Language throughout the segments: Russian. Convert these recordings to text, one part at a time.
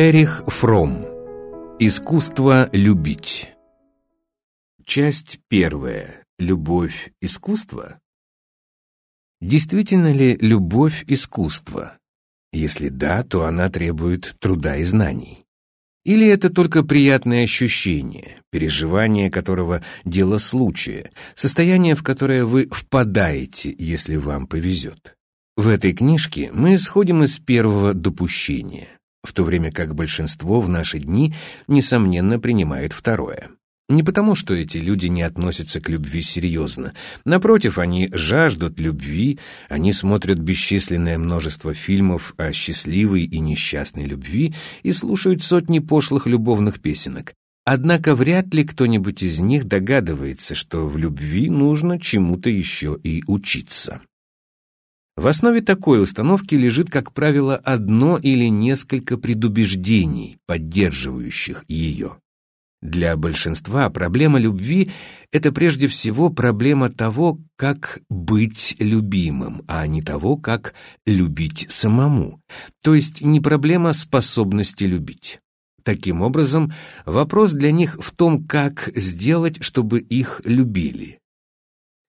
Эрих Фром. Искусство любить. Часть первая. Любовь – искусство? Действительно ли любовь – искусство? Если да, то она требует труда и знаний. Или это только приятное ощущение, переживание которого – дело случая, состояние, в которое вы впадаете, если вам повезет. В этой книжке мы исходим из первого допущения, в то время как большинство в наши дни, несомненно, принимает второе. Не потому, что эти люди не относятся к любви серьезно. Напротив, они жаждут любви, они смотрят бесчисленное множество фильмов о счастливой и несчастной любви и слушают сотни пошлых любовных песенок. Однако вряд ли кто-нибудь из них догадывается, что в любви нужно чему-то еще и учиться. В основе такой установки лежит, как правило, одно или несколько предубеждений, поддерживающих ее. Для большинства проблема любви — это прежде всего проблема того, как быть любимым, а не того, как любить самому, то есть не проблема способности любить. Таким образом, вопрос для них в том, как сделать, чтобы их любили.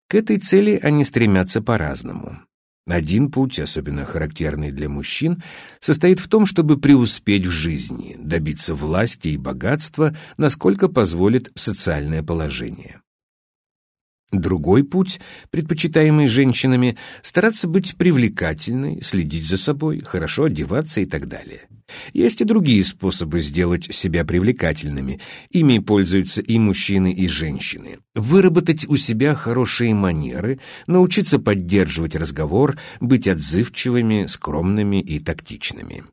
К этой цели они стремятся по-разному. Один путь, особенно характерный для мужчин, состоит в том, чтобы преуспеть в жизни, добиться власти и богатства, насколько позволит социальное положение. Другой путь, предпочитаемый женщинами, стараться быть привлекательной, следить за собой, хорошо одеваться и так далее. Есть и другие способы сделать себя привлекательными. Ими пользуются и мужчины, и женщины. Выработать у себя хорошие манеры, научиться поддерживать разговор, быть отзывчивыми, скромными и тактичными.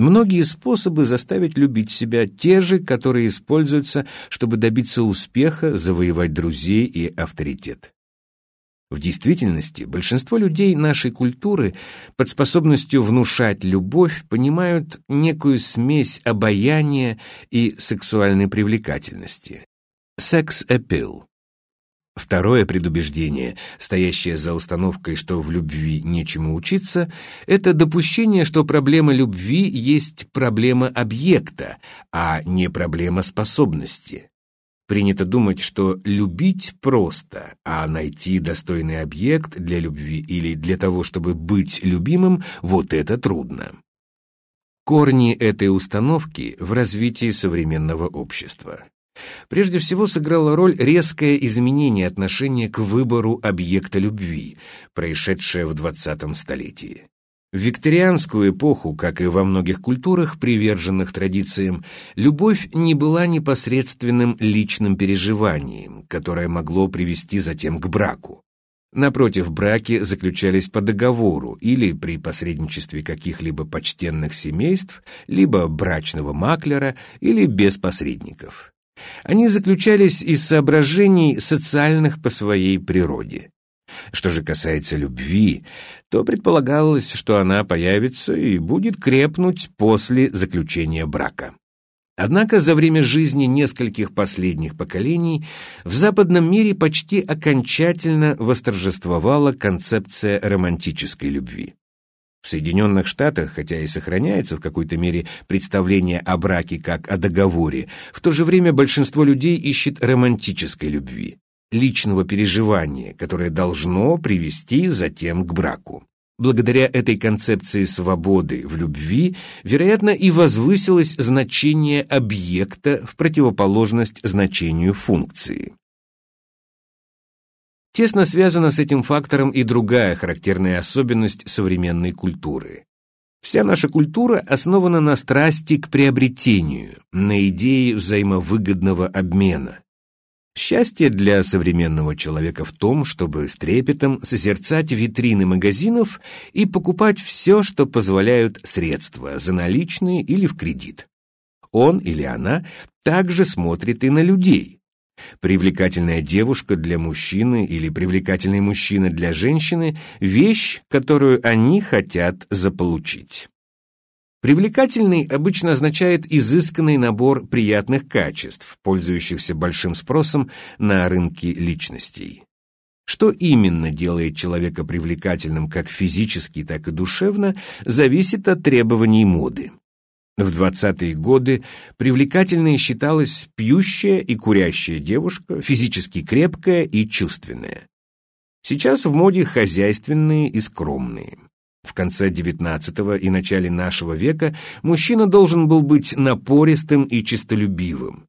Многие способы заставить любить себя те же, которые используются, чтобы добиться успеха, завоевать друзей и авторитет. В действительности большинство людей нашей культуры под способностью внушать любовь понимают некую смесь обаяния и сексуальной привлекательности. Секс-аппил. Второе предубеждение, стоящее за установкой, что в любви нечему учиться, это допущение, что проблема любви есть проблема объекта, а не проблема способности. Принято думать, что любить просто, а найти достойный объект для любви или для того, чтобы быть любимым, вот это трудно. Корни этой установки в развитии современного общества. Прежде всего сыграло роль резкое изменение отношения к выбору объекта любви, происшедшее в 20 столетии. В викторианскую эпоху, как и во многих культурах, приверженных традициям, любовь не была непосредственным личным переживанием, которое могло привести затем к браку. Напротив, браки заключались по договору или при посредничестве каких-либо почтенных семейств, либо брачного маклера, или без посредников. Они заключались из соображений социальных по своей природе. Что же касается любви, то предполагалось, что она появится и будет крепнуть после заключения брака. Однако за время жизни нескольких последних поколений в западном мире почти окончательно восторжествовала концепция романтической любви. В Соединенных Штатах, хотя и сохраняется в какой-то мере представление о браке как о договоре, в то же время большинство людей ищет романтической любви, личного переживания, которое должно привести затем к браку. Благодаря этой концепции свободы в любви, вероятно, и возвысилось значение объекта в противоположность значению функции. Тесно связана с этим фактором и другая характерная особенность современной культуры. Вся наша культура основана на страсти к приобретению, на идее взаимовыгодного обмена. Счастье для современного человека в том, чтобы с трепетом созерцать витрины магазинов и покупать все, что позволяют средства, за наличные или в кредит. Он или она также смотрит и на людей, Привлекательная девушка для мужчины или привлекательный мужчина для женщины – вещь, которую они хотят заполучить. Привлекательный обычно означает изысканный набор приятных качеств, пользующихся большим спросом на рынке личностей. Что именно делает человека привлекательным как физически, так и душевно, зависит от требований моды. В 20-е годы привлекательной считалась пьющая и курящая девушка, физически крепкая и чувственная. Сейчас в моде хозяйственные и скромные. В конце XIX и начале нашего века мужчина должен был быть напористым и честолюбивым.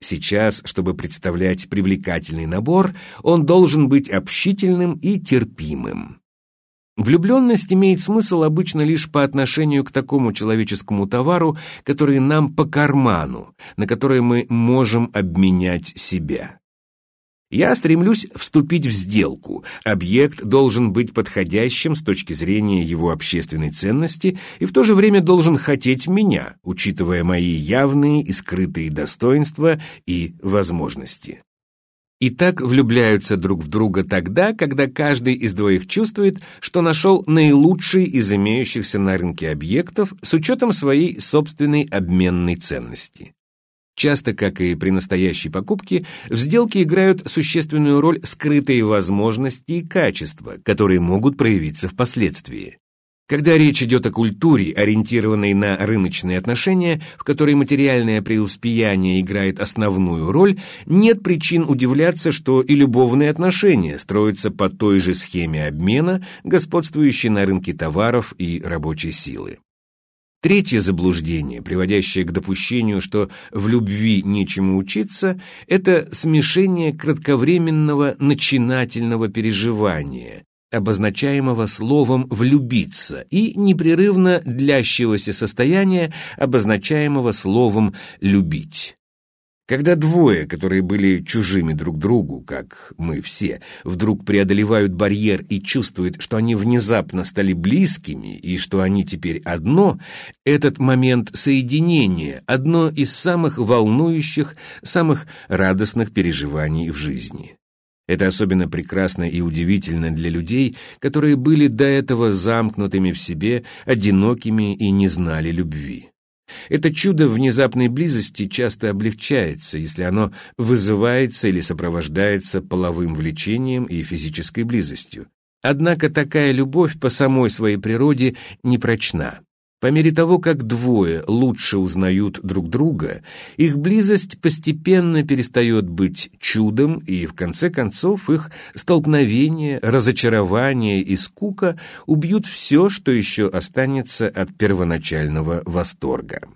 Сейчас, чтобы представлять привлекательный набор, он должен быть общительным и терпимым. Влюбленность имеет смысл обычно лишь по отношению к такому человеческому товару, который нам по карману, на который мы можем обменять себя. Я стремлюсь вступить в сделку. Объект должен быть подходящим с точки зрения его общественной ценности и в то же время должен хотеть меня, учитывая мои явные и скрытые достоинства и возможности. И так влюбляются друг в друга тогда, когда каждый из двоих чувствует, что нашел наилучший из имеющихся на рынке объектов с учетом своей собственной обменной ценности. Часто, как и при настоящей покупке, в сделке играют существенную роль скрытые возможности и качества, которые могут проявиться впоследствии. Когда речь идет о культуре, ориентированной на рыночные отношения, в которой материальное преуспеяние играет основную роль, нет причин удивляться, что и любовные отношения строятся по той же схеме обмена, господствующей на рынке товаров и рабочей силы. Третье заблуждение, приводящее к допущению, что в любви нечему учиться, это смешение кратковременного начинательного переживания, обозначаемого словом «влюбиться», и непрерывно длящегося состояния, обозначаемого словом «любить». Когда двое, которые были чужими друг другу, как мы все, вдруг преодолевают барьер и чувствуют, что они внезапно стали близкими и что они теперь одно, этот момент соединения – одно из самых волнующих, самых радостных переживаний в жизни. Это особенно прекрасно и удивительно для людей, которые были до этого замкнутыми в себе, одинокими и не знали любви. Это чудо внезапной близости часто облегчается, если оно вызывается или сопровождается половым влечением и физической близостью. Однако такая любовь по самой своей природе непрочна. По мере того, как двое лучше узнают друг друга, их близость постепенно перестает быть чудом, и в конце концов их столкновение, разочарование и скука убьют все, что еще останется от первоначального восторга.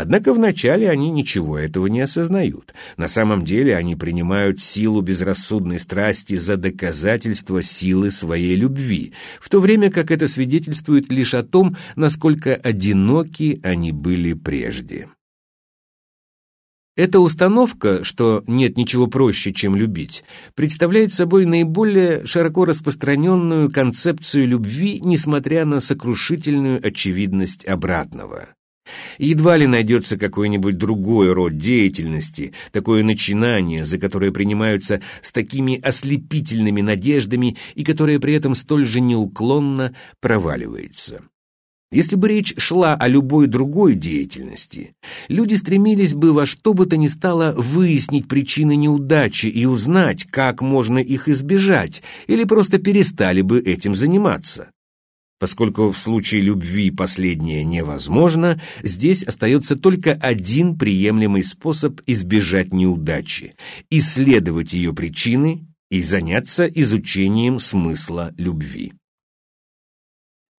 Однако вначале они ничего этого не осознают. На самом деле они принимают силу безрассудной страсти за доказательство силы своей любви, в то время как это свидетельствует лишь о том, насколько одиноки они были прежде. Эта установка, что нет ничего проще, чем любить, представляет собой наиболее широко распространенную концепцию любви, несмотря на сокрушительную очевидность обратного. Едва ли найдется какой-нибудь другой род деятельности, такое начинание, за которое принимаются с такими ослепительными надеждами и которое при этом столь же неуклонно проваливается. Если бы речь шла о любой другой деятельности, люди стремились бы во что бы то ни стало выяснить причины неудачи и узнать, как можно их избежать, или просто перестали бы этим заниматься. Поскольку в случае любви последнее невозможно, здесь остается только один приемлемый способ избежать неудачи – исследовать ее причины и заняться изучением смысла любви.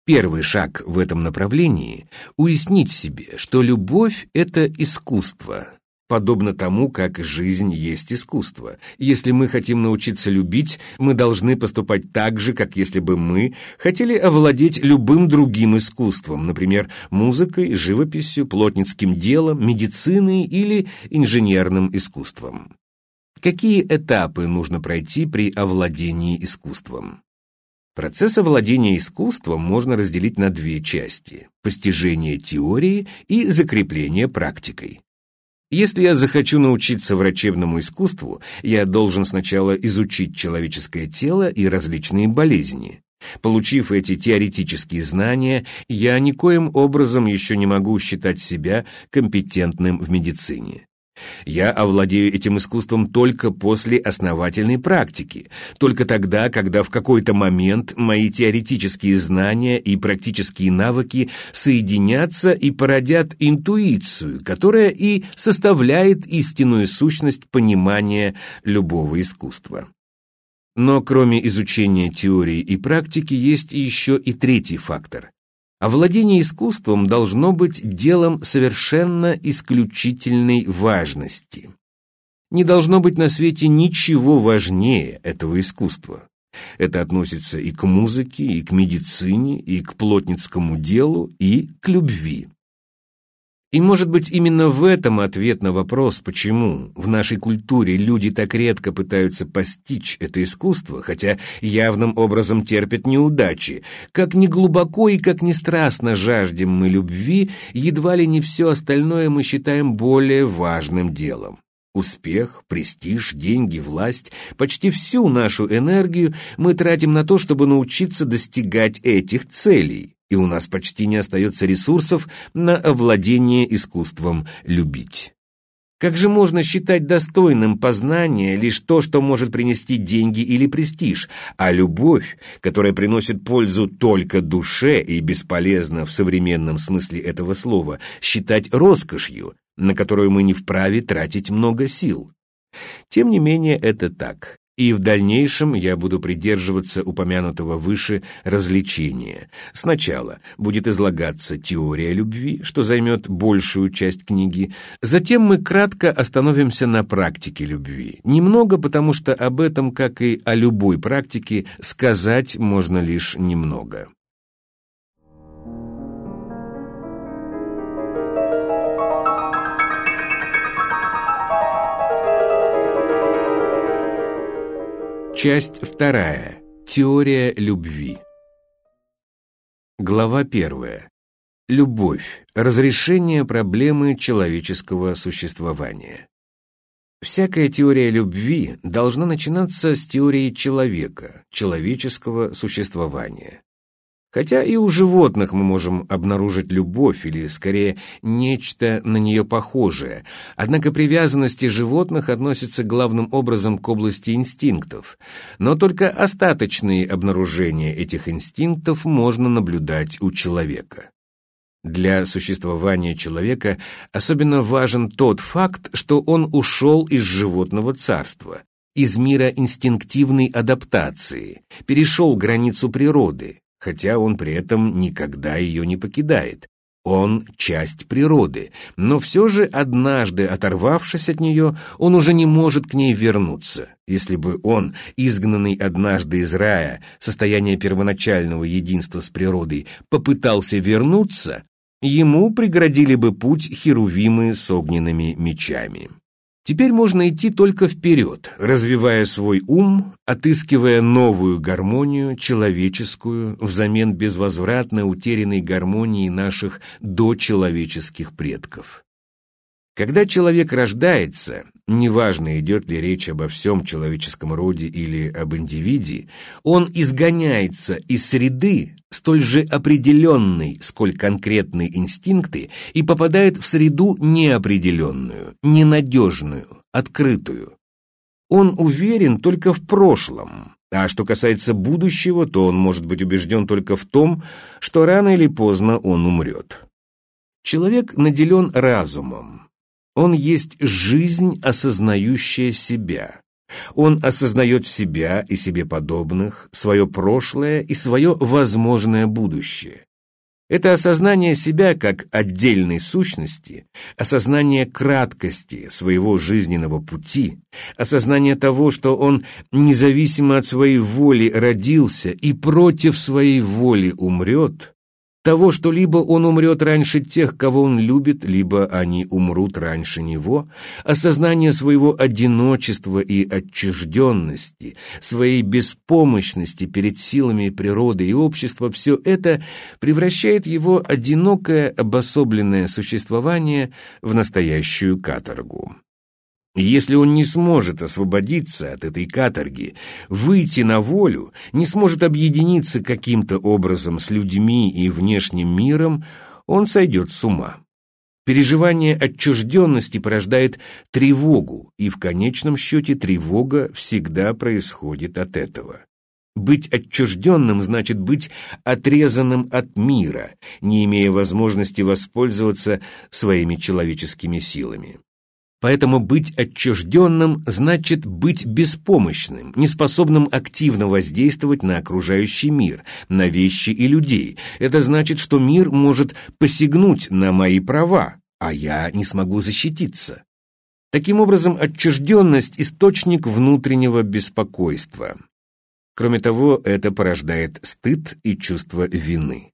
Первый шаг в этом направлении – уяснить себе, что любовь – это искусство, подобно тому, как жизнь есть искусство. Если мы хотим научиться любить, мы должны поступать так же, как если бы мы хотели овладеть любым другим искусством, например, музыкой, живописью, плотницким делом, медициной или инженерным искусством. Какие этапы нужно пройти при овладении искусством? Процесс овладения искусством можно разделить на две части – постижение теории и закрепление практикой. Если я захочу научиться врачебному искусству, я должен сначала изучить человеческое тело и различные болезни. Получив эти теоретические знания, я никоим образом еще не могу считать себя компетентным в медицине. Я овладею этим искусством только после основательной практики, только тогда, когда в какой-то момент мои теоретические знания и практические навыки соединятся и породят интуицию, которая и составляет истинную сущность понимания любого искусства. Но кроме изучения теории и практики есть еще и третий фактор Овладение искусством должно быть делом совершенно исключительной важности. Не должно быть на свете ничего важнее этого искусства. Это относится и к музыке, и к медицине, и к плотницкому делу, и к любви. И, может быть, именно в этом ответ на вопрос, почему в нашей культуре люди так редко пытаются постичь это искусство, хотя явным образом терпят неудачи, как ни глубоко и как ни страстно жаждем мы любви, едва ли не все остальное мы считаем более важным делом. Успех, престиж, деньги, власть, почти всю нашу энергию мы тратим на то, чтобы научиться достигать этих целей и у нас почти не остается ресурсов на овладение искусством любить. Как же можно считать достойным познания лишь то, что может принести деньги или престиж, а любовь, которая приносит пользу только душе и бесполезна в современном смысле этого слова, считать роскошью, на которую мы не вправе тратить много сил? Тем не менее, это так и в дальнейшем я буду придерживаться упомянутого выше развлечения. Сначала будет излагаться теория любви, что займет большую часть книги, затем мы кратко остановимся на практике любви. Немного, потому что об этом, как и о любой практике, сказать можно лишь немного. Часть вторая. Теория любви. Глава первая. Любовь. Разрешение проблемы человеческого существования. Всякая теория любви должна начинаться с теории человека, человеческого существования. Хотя и у животных мы можем обнаружить любовь, или, скорее, нечто на нее похожее. Однако привязанности животных относятся главным образом к области инстинктов. Но только остаточные обнаружения этих инстинктов можно наблюдать у человека. Для существования человека особенно важен тот факт, что он ушел из животного царства, из мира инстинктивной адаптации, перешел границу природы, хотя он при этом никогда ее не покидает. Он — часть природы, но все же однажды оторвавшись от нее, он уже не может к ней вернуться. Если бы он, изгнанный однажды из рая, состояние первоначального единства с природой, попытался вернуться, ему преградили бы путь херувимы с огненными мечами. Теперь можно идти только вперед, развивая свой ум, отыскивая новую гармонию, человеческую, взамен безвозвратно утерянной гармонии наших дочеловеческих предков. Когда человек рождается, неважно, идет ли речь обо всем человеческом роде или об индивиде, он изгоняется из среды, столь же определенной, сколь конкретные инстинкты, и попадает в среду неопределенную, ненадежную, открытую. Он уверен только в прошлом, а что касается будущего, то он может быть убежден только в том, что рано или поздно он умрет. Человек наделен разумом, он есть жизнь, осознающая себя. Он осознает себя и себе подобных, свое прошлое и свое возможное будущее. Это осознание себя как отдельной сущности, осознание краткости своего жизненного пути, осознание того, что он независимо от своей воли родился и против своей воли умрет, того, что либо он умрет раньше тех, кого он любит, либо они умрут раньше него, осознание своего одиночества и отчужденности, своей беспомощности перед силами природы и общества, все это превращает его одинокое обособленное существование в настоящую каторгу. Если он не сможет освободиться от этой каторги, выйти на волю, не сможет объединиться каким-то образом с людьми и внешним миром, он сойдет с ума. Переживание отчужденности порождает тревогу, и в конечном счете тревога всегда происходит от этого. Быть отчужденным значит быть отрезанным от мира, не имея возможности воспользоваться своими человеческими силами. Поэтому быть отчужденным значит быть беспомощным, неспособным активно воздействовать на окружающий мир, на вещи и людей. Это значит, что мир может посягнуть на мои права, а я не смогу защититься. Таким образом, отчужденность – источник внутреннего беспокойства. Кроме того, это порождает стыд и чувство вины.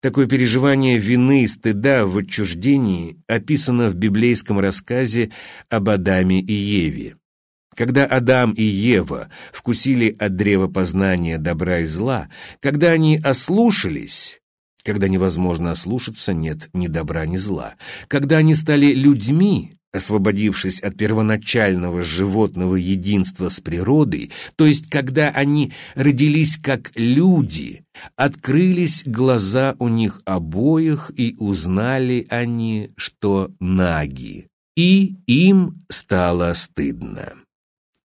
Такое переживание вины и стыда в отчуждении описано в библейском рассказе об Адаме и Еве. Когда Адам и Ева вкусили от древа познания добра и зла, когда они ослушались, когда невозможно ослушаться, нет ни добра, ни зла, когда они стали людьми, освободившись от первоначального животного единства с природой, то есть когда они родились как люди, открылись глаза у них обоих и узнали они, что наги, и им стало стыдно.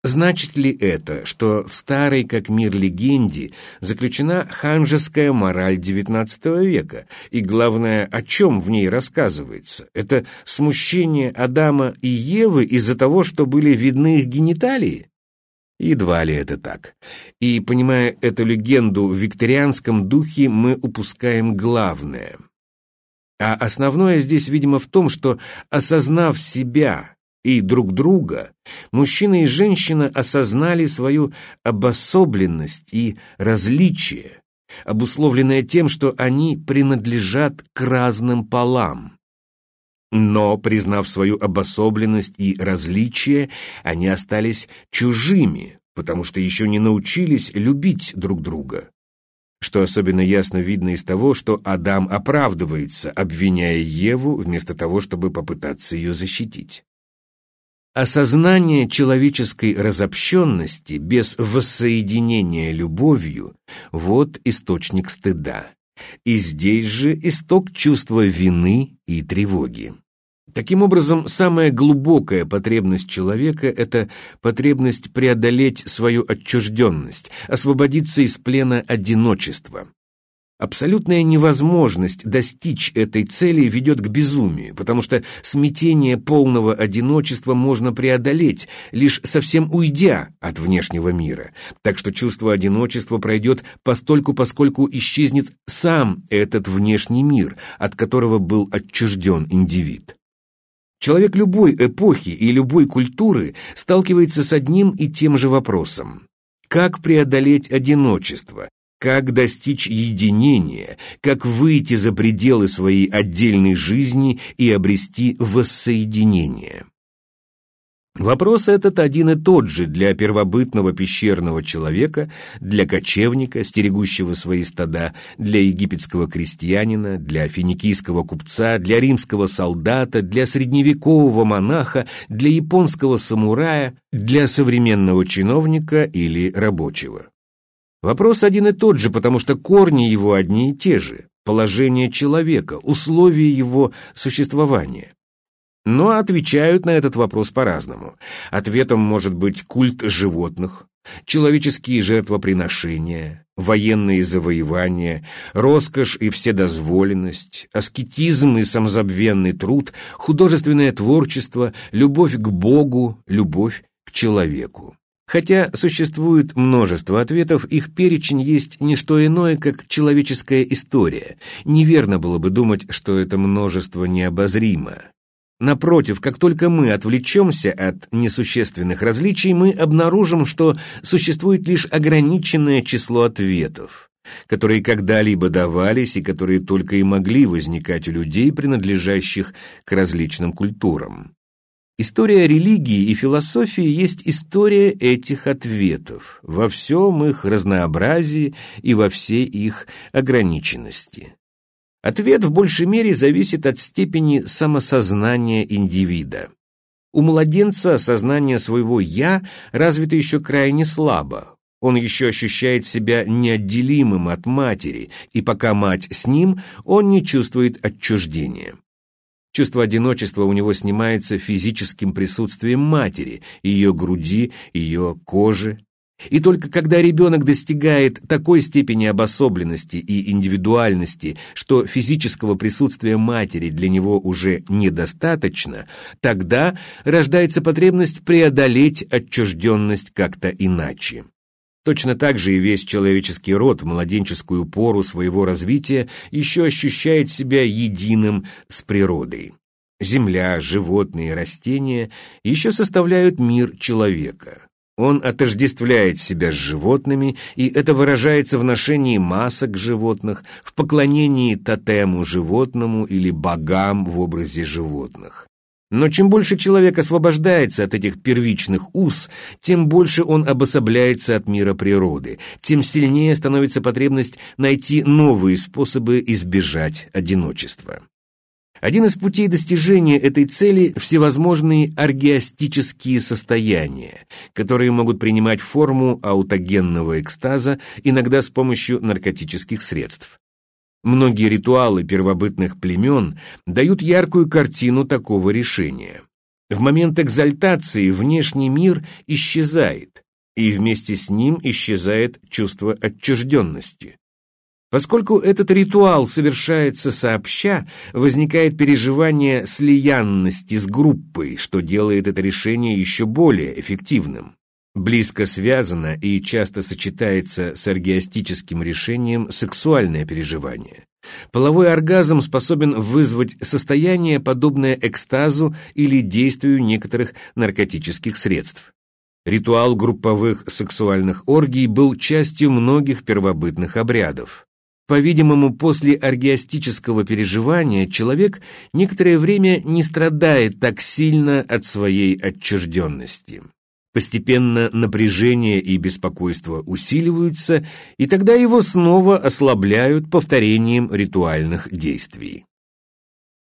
Значит ли это, что в старой как мир легенде заключена ханжеская мораль XIX века, и главное, о чем в ней рассказывается? Это смущение Адама и Евы из-за того, что были видны их гениталии? Едва ли это так. И, понимая эту легенду в викторианском духе, мы упускаем главное. А основное здесь, видимо, в том, что, осознав себя, и друг друга, мужчина и женщина осознали свою обособленность и различие, обусловленное тем, что они принадлежат к разным полам. Но, признав свою обособленность и различие, они остались чужими, потому что еще не научились любить друг друга. Что особенно ясно видно из того, что Адам оправдывается, обвиняя Еву, вместо того, чтобы попытаться ее защитить. Осознание человеческой разобщенности без воссоединения любовью – вот источник стыда. И здесь же исток чувства вины и тревоги. Таким образом, самая глубокая потребность человека – это потребность преодолеть свою отчужденность, освободиться из плена одиночества. Абсолютная невозможность достичь этой цели ведет к безумию, потому что смятение полного одиночества можно преодолеть, лишь совсем уйдя от внешнего мира. Так что чувство одиночества пройдет постольку, поскольку исчезнет сам этот внешний мир, от которого был отчужден индивид. Человек любой эпохи и любой культуры сталкивается с одним и тем же вопросом. Как преодолеть одиночество, как достичь единения, как выйти за пределы своей отдельной жизни и обрести воссоединение. Вопрос этот один и тот же для первобытного пещерного человека, для кочевника, стерегущего свои стада, для египетского крестьянина, для финикийского купца, для римского солдата, для средневекового монаха, для японского самурая, для современного чиновника или рабочего. Вопрос один и тот же, потому что корни его одни и те же. Положение человека, условия его существования. Но отвечают на этот вопрос по-разному. Ответом может быть культ животных, человеческие жертвоприношения, военные завоевания, роскошь и вседозволенность, аскетизм и самозабвенный труд, художественное творчество, любовь к Богу, любовь к человеку. Хотя существует множество ответов, их перечень есть не что иное, как человеческая история. Неверно было бы думать, что это множество необозримо. Напротив, как только мы отвлечемся от несущественных различий, мы обнаружим, что существует лишь ограниченное число ответов, которые когда-либо давались и которые только и могли возникать у людей, принадлежащих к различным культурам. История религии и философии есть история этих ответов во всем их разнообразии и во всей их ограниченности. Ответ в большей мере зависит от степени самосознания индивида. У младенца сознание своего «я» развито еще крайне слабо. Он еще ощущает себя неотделимым от матери, и пока мать с ним, он не чувствует отчуждения. Чувство одиночества у него снимается физическим присутствием матери, ее груди, ее кожи. И только когда ребенок достигает такой степени обособленности и индивидуальности, что физического присутствия матери для него уже недостаточно, тогда рождается потребность преодолеть отчужденность как-то иначе. Точно так же и весь человеческий род в младенческую пору своего развития еще ощущает себя единым с природой. Земля, животные, растения еще составляют мир человека. Он отождествляет себя с животными, и это выражается в ношении масок животных, в поклонении тотему животному или богам в образе животных. Но чем больше человек освобождается от этих первичных уз, тем больше он обособляется от мира природы, тем сильнее становится потребность найти новые способы избежать одиночества. Один из путей достижения этой цели – всевозможные аргиастические состояния, которые могут принимать форму аутогенного экстаза, иногда с помощью наркотических средств. Многие ритуалы первобытных племен дают яркую картину такого решения. В момент экзальтации внешний мир исчезает, и вместе с ним исчезает чувство отчужденности. Поскольку этот ритуал совершается сообща, возникает переживание слиянности с группой, что делает это решение еще более эффективным близко связано и часто сочетается с оргиастическим решением сексуальное переживание. Половой оргазм способен вызвать состояние, подобное экстазу или действию некоторых наркотических средств. Ритуал групповых сексуальных оргий был частью многих первобытных обрядов. По-видимому, после оргиастического переживания человек некоторое время не страдает так сильно от своей отчужденности. Постепенно напряжение и беспокойство усиливаются, и тогда его снова ослабляют повторением ритуальных действий.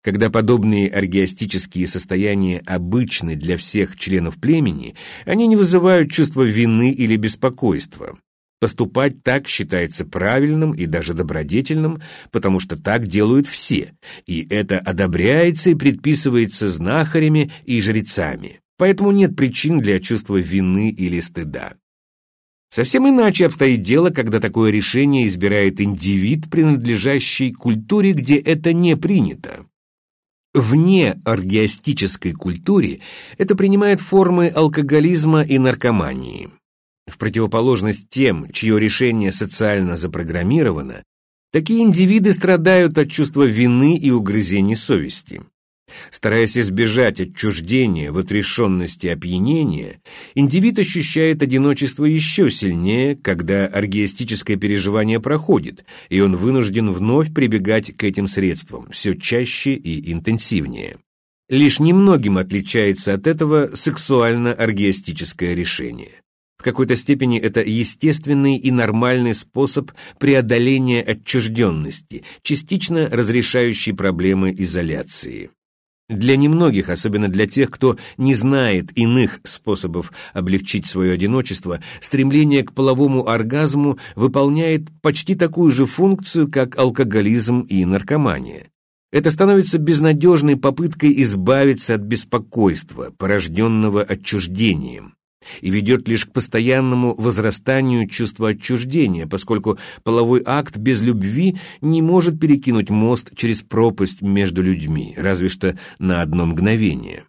Когда подобные оргиастические состояния обычны для всех членов племени, они не вызывают чувства вины или беспокойства. Поступать так считается правильным и даже добродетельным, потому что так делают все, и это одобряется и предписывается знахарями и жрецами поэтому нет причин для чувства вины или стыда. Совсем иначе обстоит дело, когда такое решение избирает индивид, принадлежащий культуре, где это не принято. Вне оргиастической культуре это принимает формы алкоголизма и наркомании. В противоположность тем, чье решение социально запрограммировано, такие индивиды страдают от чувства вины и угрызений совести. Стараясь избежать отчуждения в отрешенности опьянения, индивид ощущает одиночество еще сильнее, когда оргиастическое переживание проходит, и он вынужден вновь прибегать к этим средствам, все чаще и интенсивнее. Лишь немногим отличается от этого сексуально-оргиастическое решение. В какой-то степени это естественный и нормальный способ преодоления отчужденности, частично разрешающий проблемы изоляции. Для немногих, особенно для тех, кто не знает иных способов облегчить свое одиночество, стремление к половому оргазму выполняет почти такую же функцию, как алкоголизм и наркомания. Это становится безнадежной попыткой избавиться от беспокойства, порожденного отчуждением и ведет лишь к постоянному возрастанию чувства отчуждения, поскольку половой акт без любви не может перекинуть мост через пропасть между людьми, разве что на одно мгновение.